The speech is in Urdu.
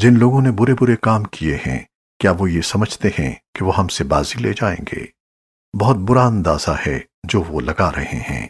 جن لوگوں نے برے برے کام کیے ہیں، کیا وہ یہ سمجھتے ہیں کہ وہ ہم سے بازی لے جائیں گے؟ بہت برا اندازہ ہے جو وہ لگا رہے ہیں۔